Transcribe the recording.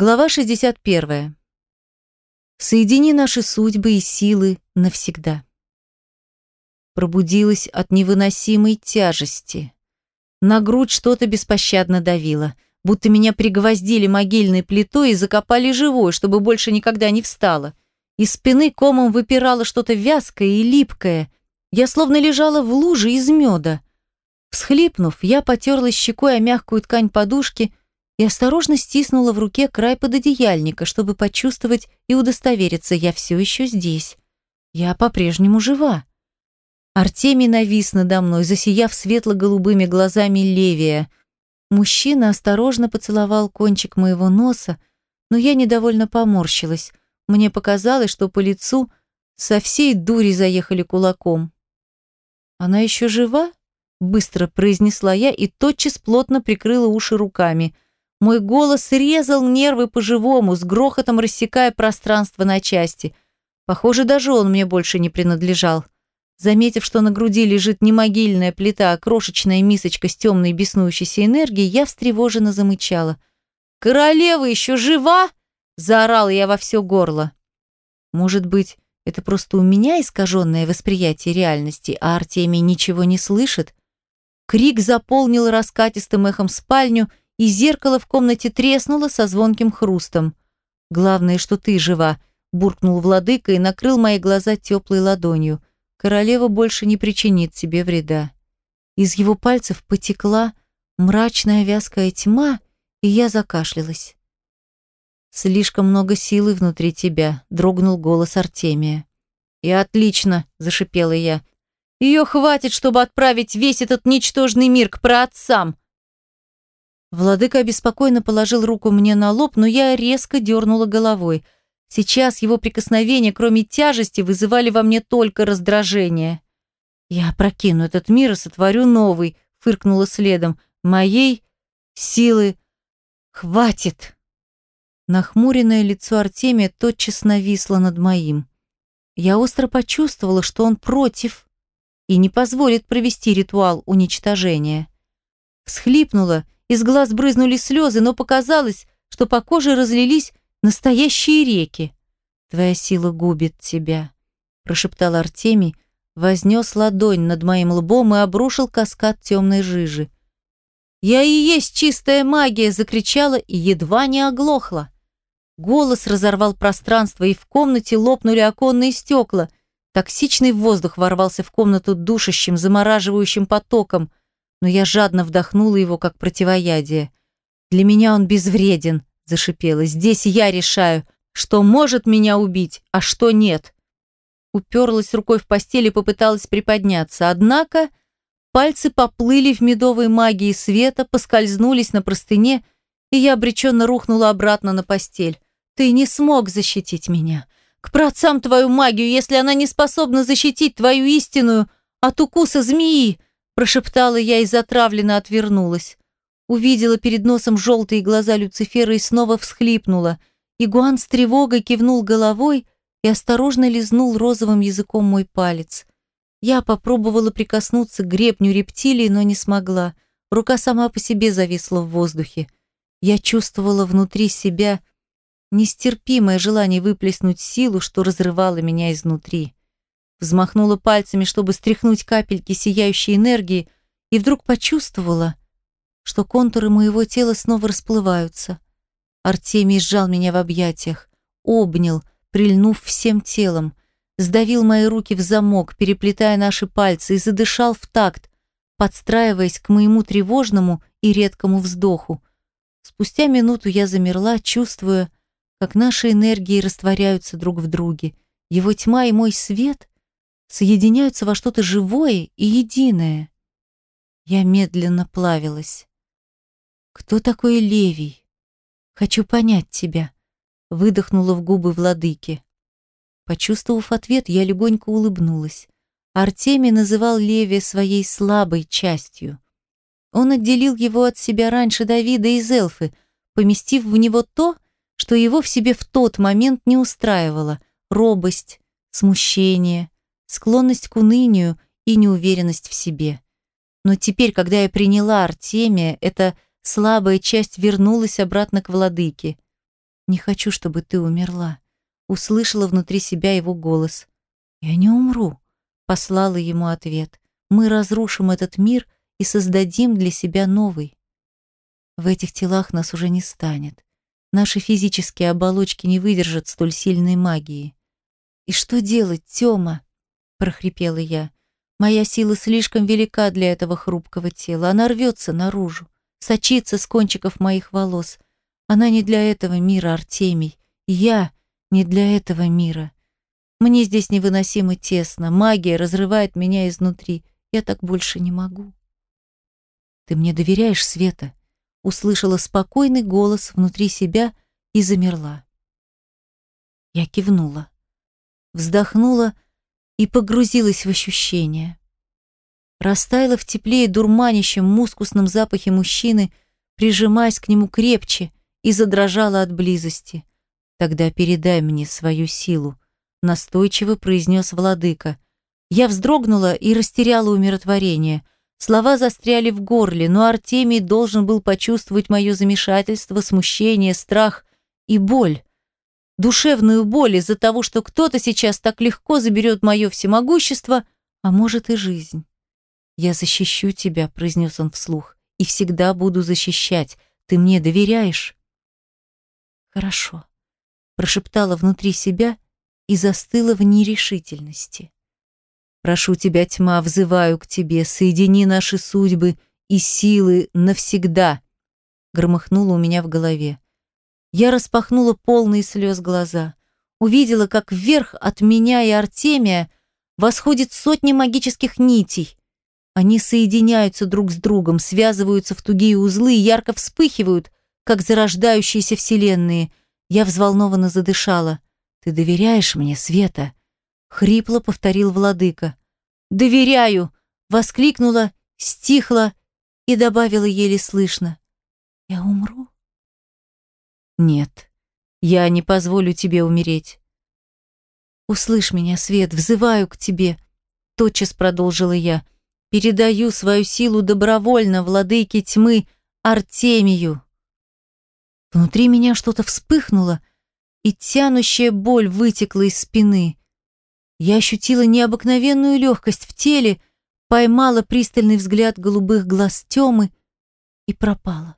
Глава 61. Соедини наши судьбы и силы навсегда. Пробудилась от невыносимой тяжести. На грудь что-то беспощадно давило, будто меня пригвоздили могильной плитой и закопали живой, чтобы больше никогда не встала. Из спины комом выпирало что-то вязкое и липкое. Я словно лежала в луже из меда. Всхлипнув, я потерлась щекой о мягкую ткань подушки и осторожно стиснула в руке край пододеяльника, чтобы почувствовать и удостовериться, я все еще здесь. Я по-прежнему жива. Артемий навис надо мной, засияв светло-голубыми глазами Левия. Мужчина осторожно поцеловал кончик моего носа, но я недовольно поморщилась. Мне показалось, что по лицу со всей дури заехали кулаком. «Она еще жива?» – быстро произнесла я и тотчас плотно прикрыла уши руками – мой голос резал нервы по-живому, с грохотом рассекая пространство на части. Похоже, даже он мне больше не принадлежал. Заметив, что на груди лежит не могильная плита, а крошечная мисочка с темной беснующейся энергией, я встревоженно замычала. «Королева еще жива?» – заорала я во все горло. Может быть, это просто у меня искаженное восприятие реальности, а Артемий ничего не слышит? Крик заполнил раскатистым эхом спальню, и зеркало в комнате треснуло со звонким хрустом. «Главное, что ты жива», – буркнул владыка и накрыл мои глаза теплой ладонью. «Королева больше не причинит тебе вреда». Из его пальцев потекла мрачная вязкая тьма, и я закашлялась. «Слишком много силы внутри тебя», – дрогнул голос Артемия. «И отлично», – зашипела я. «Ее хватит, чтобы отправить весь этот ничтожный мир к праотцам», Владыка обеспокоенно положил руку мне на лоб, но я резко дернула головой. Сейчас его прикосновения, кроме тяжести, вызывали во мне только раздражение. «Я прокину этот мир и сотворю новый», — фыркнула следом. «Моей силы хватит!» Нахмуренное лицо Артемия тотчас нависло над моим. Я остро почувствовала, что он против и не позволит провести ритуал уничтожения. Всхлипнула из глаз брызнули слезы, но показалось, что по коже разлились настоящие реки. «Твоя сила губит тебя», – прошептал Артемий, вознес ладонь над моим лбом и обрушил каскад темной жижи. «Я и есть чистая магия!» – закричала и едва не оглохла. Голос разорвал пространство, и в комнате лопнули оконные стекла. Токсичный воздух ворвался в комнату душащим, замораживающим потоком но я жадно вдохнула его как противоядие. «Для меня он безвреден», – зашипела. «Здесь я решаю, что может меня убить, а что нет». Уперлась рукой в постель и попыталась приподняться, однако пальцы поплыли в медовой магии света, поскользнулись на простыне, и я обреченно рухнула обратно на постель. «Ты не смог защитить меня. К праотцам твою магию, если она не способна защитить твою истинную от укуса змеи!» Прошептала я и затравленно отвернулась. Увидела перед носом желтые глаза Люцифера и снова всхлипнула. Игуан с тревогой кивнул головой и осторожно лизнул розовым языком мой палец. Я попробовала прикоснуться к гребню рептилии, но не смогла. Рука сама по себе зависла в воздухе. Я чувствовала внутри себя нестерпимое желание выплеснуть силу, что разрывало меня изнутри взмахнула пальцами, чтобы стряхнуть капельки сияющей энергии, и вдруг почувствовала, что контуры моего тела снова расплываются. Артемий сжал меня в объятиях, обнял, прильнув всем телом, сдавил мои руки в замок, переплетая наши пальцы, и задышал в такт, подстраиваясь к моему тревожному и редкому вздоху. Спустя минуту я замерла, чувствуя, как наши энергии растворяются друг в друге. Его тьма и мой свет соединяются во что-то живое и единое. Я медленно плавилась. «Кто такой Левий? Хочу понять тебя», — выдохнула в губы владыки. Почувствовав ответ, я легонько улыбнулась. Артемий называл Левия своей слабой частью. Он отделил его от себя раньше Давида из Эльфы, поместив в него то, что его в себе в тот момент не устраивало — робость, смущение, склонность к унынию и неуверенность в себе. Но теперь, когда я приняла Артемия, эта слабая часть вернулась обратно к владыке. Не хочу, чтобы ты умерла. Услышала внутри себя его голос. Я не умру, послала ему ответ. Мы разрушим этот мир и создадим для себя новый. В этих телах нас уже не станет. Наши физические оболочки не выдержат столь сильной магии. «И что делать, Тёма?» – прохрипела я. «Моя сила слишком велика для этого хрупкого тела. Она рвется наружу, сочится с кончиков моих волос. Она не для этого мира, Артемий. Я не для этого мира. Мне здесь невыносимо тесно. Магия разрывает меня изнутри. Я так больше не могу». «Ты мне доверяешь, Света?» услышала спокойный голос внутри себя и замерла. Я кивнула, вздохнула и погрузилась в ощущения. Растаяла в тепле и дурманящем мускусном запахе мужчины, прижимаясь к нему крепче и задрожала от близости. «Тогда передай мне свою силу», — настойчиво произнес владыка. Я вздрогнула и растеряла умиротворение — Слова застряли в горле, но Артемий должен был почувствовать мое замешательство, смущение, страх и боль. Душевную боль из-за того, что кто-то сейчас так легко заберет мое всемогущество, а может и жизнь. «Я защищу тебя», — произнес он вслух, — «и всегда буду защищать. Ты мне доверяешь?» «Хорошо», — прошептала внутри себя и застыла в нерешительности. Прошу тебя, тьма, взываю к тебе, соедини наши судьбы и силы навсегда. Громыхнуло у меня в голове. Я распахнула полные слез глаза. Увидела, как вверх от меня и Артемия восходит сотни магических нитей. Они соединяются друг с другом, связываются в тугие узлы и ярко вспыхивают, как зарождающиеся вселенные. Я взволнованно задышала. «Ты доверяешь мне, Света?» Хрипло повторил владыка. «Доверяю!» — воскликнула, стихла и добавила еле слышно. «Я умру?» «Нет, я не позволю тебе умереть». «Услышь меня, Свет, взываю к тебе», — тотчас продолжила я. «Передаю свою силу добровольно владыке тьмы Артемию». Внутри меня что-то вспыхнуло, и тянущая боль вытекла из спины. Я ощутила необыкновенную легкость в теле, поймала пристальный взгляд голубых глаз Тёмы и пропала.